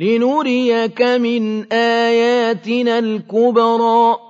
لنريك من آياتنا الكبرى.